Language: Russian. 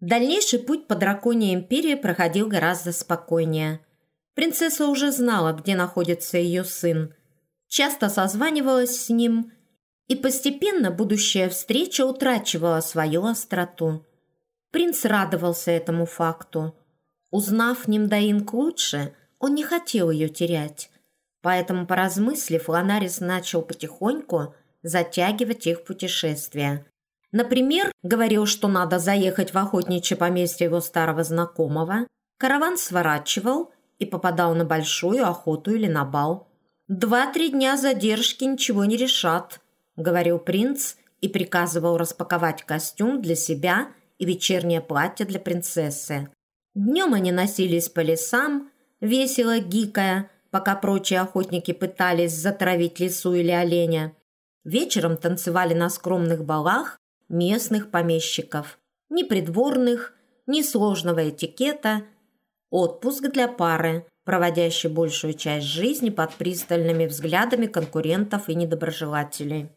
Дальнейший путь по Драконьей империи проходил гораздо спокойнее. Принцесса уже знала, где находится ее сын, часто созванивалась с ним, и постепенно будущая встреча утрачивала свою остроту. Принц радовался этому факту. Узнав Нимдаинг лучше, он не хотел ее терять, поэтому, поразмыслив, Ланарис начал потихоньку затягивать их путешествие – Например, говорил, что надо заехать в охотничье поместье его старого знакомого. Караван сворачивал и попадал на большую охоту или на бал. «Два-три дня задержки ничего не решат», — говорил принц и приказывал распаковать костюм для себя и вечернее платье для принцессы. Днем они носились по лесам, весело гикая, пока прочие охотники пытались затравить лису или оленя. Вечером танцевали на скромных балах местных помещиков. Ни придворных, ни сложного этикета. Отпуск для пары, проводящей большую часть жизни под пристальными взглядами конкурентов и недоброжелателей.